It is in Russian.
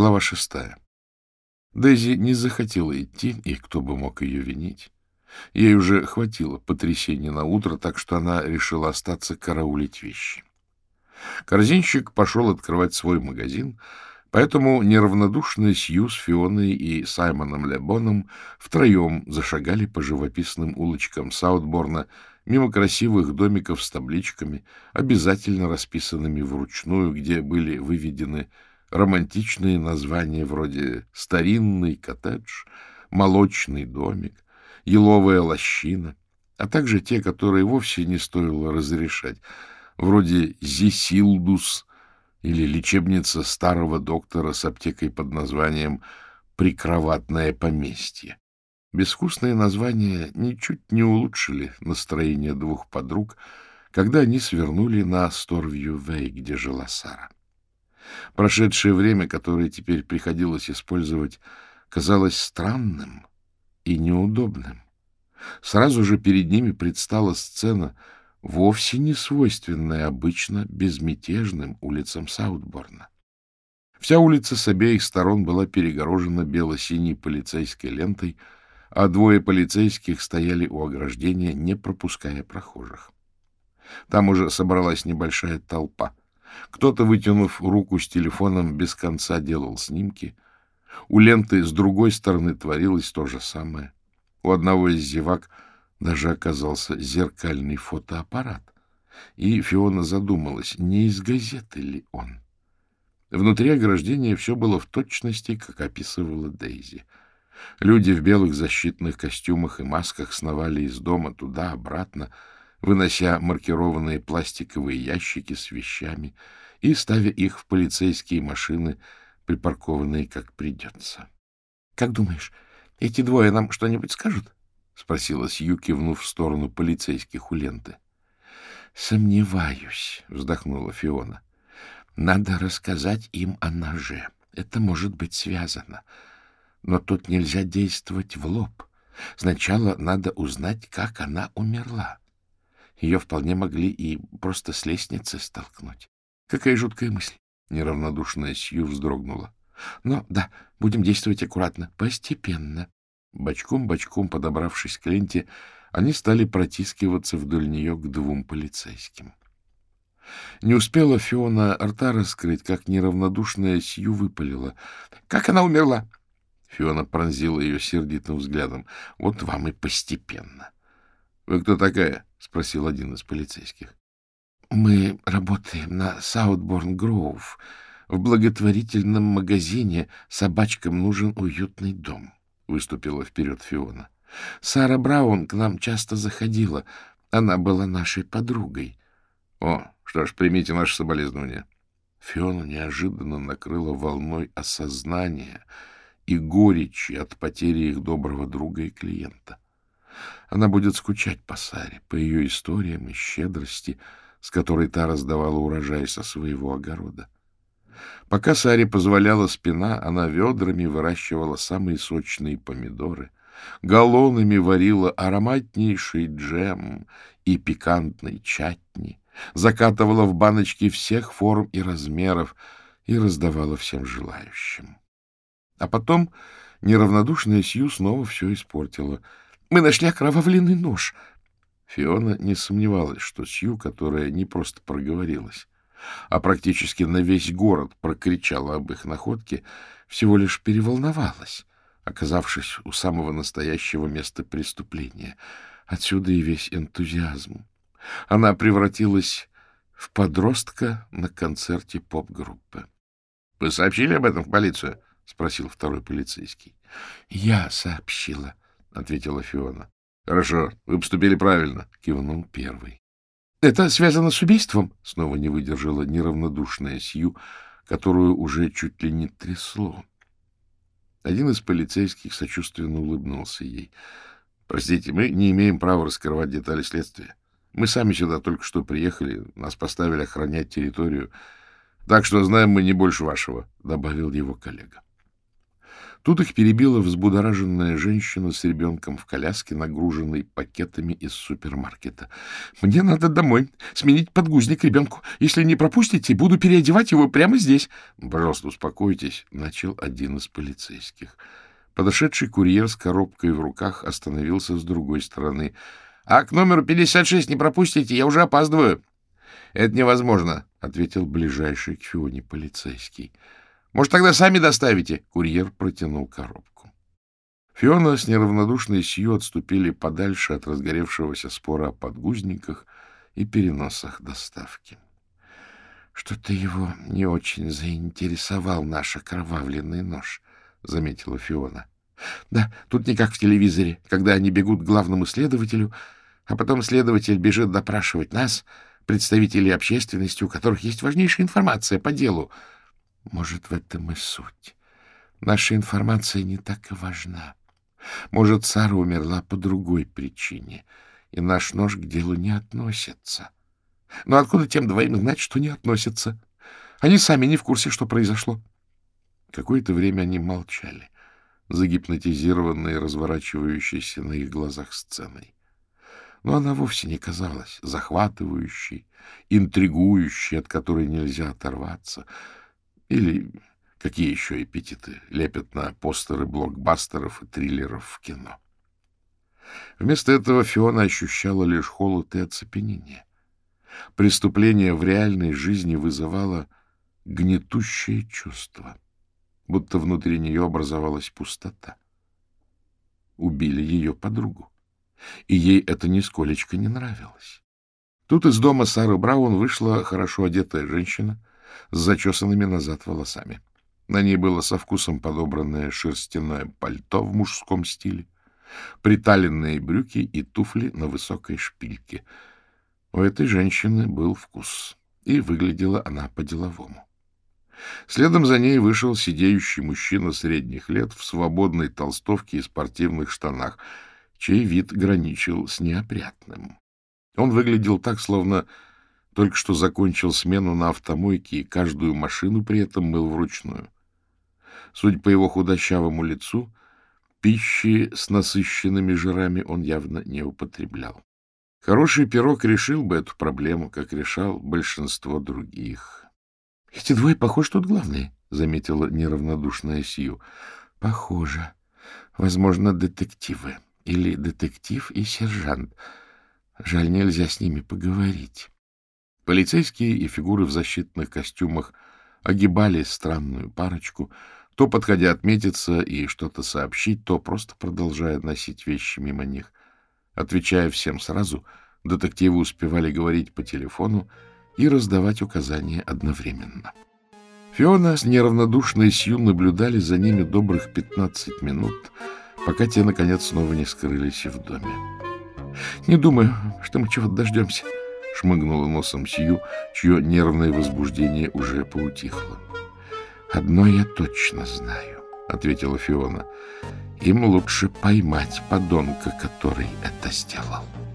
Глава шестая. Дейзи не захотела идти, и кто бы мог ее винить. Ей уже хватило потрясения на утро, так что она решила остаться караулить вещи. Корзинщик пошел открывать свой магазин, поэтому неравнодушные Сью с Фионой и Саймоном Лебоном втроем зашагали по живописным улочкам Саутборна мимо красивых домиков с табличками, обязательно расписанными вручную, где были выведены романтичные названия вроде «старинный коттедж», «молочный домик», «еловая лощина», а также те, которые вовсе не стоило разрешать, вроде «Зисилдус» или лечебница старого доктора с аптекой под названием «Прикроватное поместье». Безвкусные названия ничуть не улучшили настроение двух подруг, когда они свернули на Сторвью-Вэй, где жила Сара. Прошедшее время, которое теперь приходилось использовать, казалось странным и неудобным. Сразу же перед ними предстала сцена, вовсе не свойственная обычно безмятежным улицам Саутборна. Вся улица с обеих сторон была перегорожена бело-синей полицейской лентой, а двое полицейских стояли у ограждения, не пропуская прохожих. Там уже собралась небольшая толпа — кто-то, вытянув руку с телефоном, без конца делал снимки. У ленты с другой стороны творилось то же самое. У одного из зевак даже оказался зеркальный фотоаппарат. И Фиона задумалась, не из газеты ли он. Внутри ограждения все было в точности, как описывала Дейзи. Люди в белых защитных костюмах и масках сновали из дома туда-обратно, вынося маркированные пластиковые ящики с вещами и ставя их в полицейские машины, припаркованные как придется. — Как думаешь, эти двое нам что-нибудь скажут? — спросила Сью, кивнув в сторону полицейских у ленты. — Сомневаюсь, — вздохнула Фиона. — Надо рассказать им о ноже. Это может быть связано. Но тут нельзя действовать в лоб. Сначала надо узнать, как она умерла. Ее вполне могли и просто с лестницы столкнуть. Какая жуткая мысль! Неравнодушная Сью вздрогнула. Но, да, будем действовать аккуратно, постепенно. Бочком-бочком подобравшись к ленте, они стали протискиваться вдоль нее к двум полицейским. Не успела Фиона рта раскрыть, как неравнодушная Сью выпалила. — Как она умерла? Фиона пронзила ее сердитым взглядом. — Вот вам и постепенно. — Вы кто такая? — спросил один из полицейских. — Мы работаем на Саутборн-Гроув. В благотворительном магазине собачкам нужен уютный дом, — выступила вперед Фиона. Сара Браун к нам часто заходила. Она была нашей подругой. — О, что ж, примите наше соболезнование. Фиона неожиданно накрыла волной осознания и горечи от потери их доброго друга и клиента. Она будет скучать по Саре, по ее историям и щедрости, с которой та раздавала урожай со своего огорода. Пока Саре позволяла спина, она ведрами выращивала самые сочные помидоры, галлонами варила ароматнейший джем и пикантный чатни, закатывала в баночки всех форм и размеров и раздавала всем желающим. А потом неравнодушная Сью снова все испортила — мы нашли окровавленный нож. Фиона не сомневалась, что Сью, которая не просто проговорилась, а практически на весь город прокричала об их находке, всего лишь переволновалась, оказавшись у самого настоящего места преступления. Отсюда и весь энтузиазм. Она превратилась в подростка на концерте поп-группы. — Вы сообщили об этом в полицию? — спросил второй полицейский. — Я сообщила, — ответила Фиона. — Хорошо, вы поступили правильно, — кивнул первый. — Это связано с убийством? — снова не выдержала неравнодушная Сью, которую уже чуть ли не трясло. Один из полицейских сочувственно улыбнулся ей. — Простите, мы не имеем права раскрывать детали следствия. Мы сами сюда только что приехали, нас поставили охранять территорию. Так что знаем мы не больше вашего, — добавил его коллега. Тут их перебила взбудораженная женщина с ребенком в коляске, нагруженной пакетами из супермаркета. — Мне надо домой сменить подгузник ребенку. Если не пропустите, буду переодевать его прямо здесь. — Пожалуйста, успокойтесь, — начал один из полицейских. Подошедший курьер с коробкой в руках остановился с другой стороны. — А к номеру 56 не пропустите, я уже опаздываю. — Это невозможно, — ответил ближайший к Фионе полицейский. — может, тогда сами доставите? Курьер протянул коробку. Фиона с неравнодушной Сью отступили подальше от разгоревшегося спора о подгузниках и переносах доставки. — Что-то его не очень заинтересовал наш окровавленный нож, — заметила Фиона. — Да, тут не как в телевизоре, когда они бегут к главному следователю, а потом следователь бежит допрашивать нас, представителей общественности, у которых есть важнейшая информация по делу. Может, в этом и суть. Наша информация не так и важна. Может, Сара умерла по другой причине, и наш нож к делу не относится. Но откуда тем двоим знать, что не относится? Они сами не в курсе, что произошло. Какое-то время они молчали, загипнотизированные разворачивающейся на их глазах сценой. Но она вовсе не казалась захватывающей, интригующей, от которой нельзя оторваться — или какие еще эпитеты лепят на постеры блокбастеров и триллеров в кино. Вместо этого Фиона ощущала лишь холод и оцепенение. Преступление в реальной жизни вызывало гнетущее чувство, будто внутри нее образовалась пустота. Убили ее подругу, и ей это нисколечко не нравилось. Тут из дома Сары Браун вышла хорошо одетая женщина с зачесанными назад волосами. На ней было со вкусом подобранное шерстяное пальто в мужском стиле, приталенные брюки и туфли на высокой шпильке. У этой женщины был вкус, и выглядела она по-деловому. Следом за ней вышел сидеющий мужчина средних лет в свободной толстовке и спортивных штанах, чей вид граничил с неопрятным. Он выглядел так, словно только что закончил смену на автомойке и каждую машину при этом мыл вручную. Судя по его худощавому лицу, пищи с насыщенными жирами он явно не употреблял. Хороший пирог решил бы эту проблему, как решал большинство других. — Эти двое, похоже, тут главные, — заметила неравнодушная Сью. — Похоже. Возможно, детективы. Или детектив и сержант. Жаль, нельзя с ними поговорить. Полицейские и фигуры в защитных костюмах огибали странную парочку, то подходя отметиться и что-то сообщить, то просто продолжая носить вещи мимо них. Отвечая всем сразу, детективы успевали говорить по телефону и раздавать указания одновременно. Фиона с неравнодушной Сью наблюдали за ними добрых 15 минут, пока те, наконец, снова не скрылись в доме. — Не думаю, что мы чего-то дождемся, — шмыгнула носом Сью, чье нервное возбуждение уже поутихло. — Одно я точно знаю, — ответила Фиона. — Им лучше поймать подонка, который это сделал. —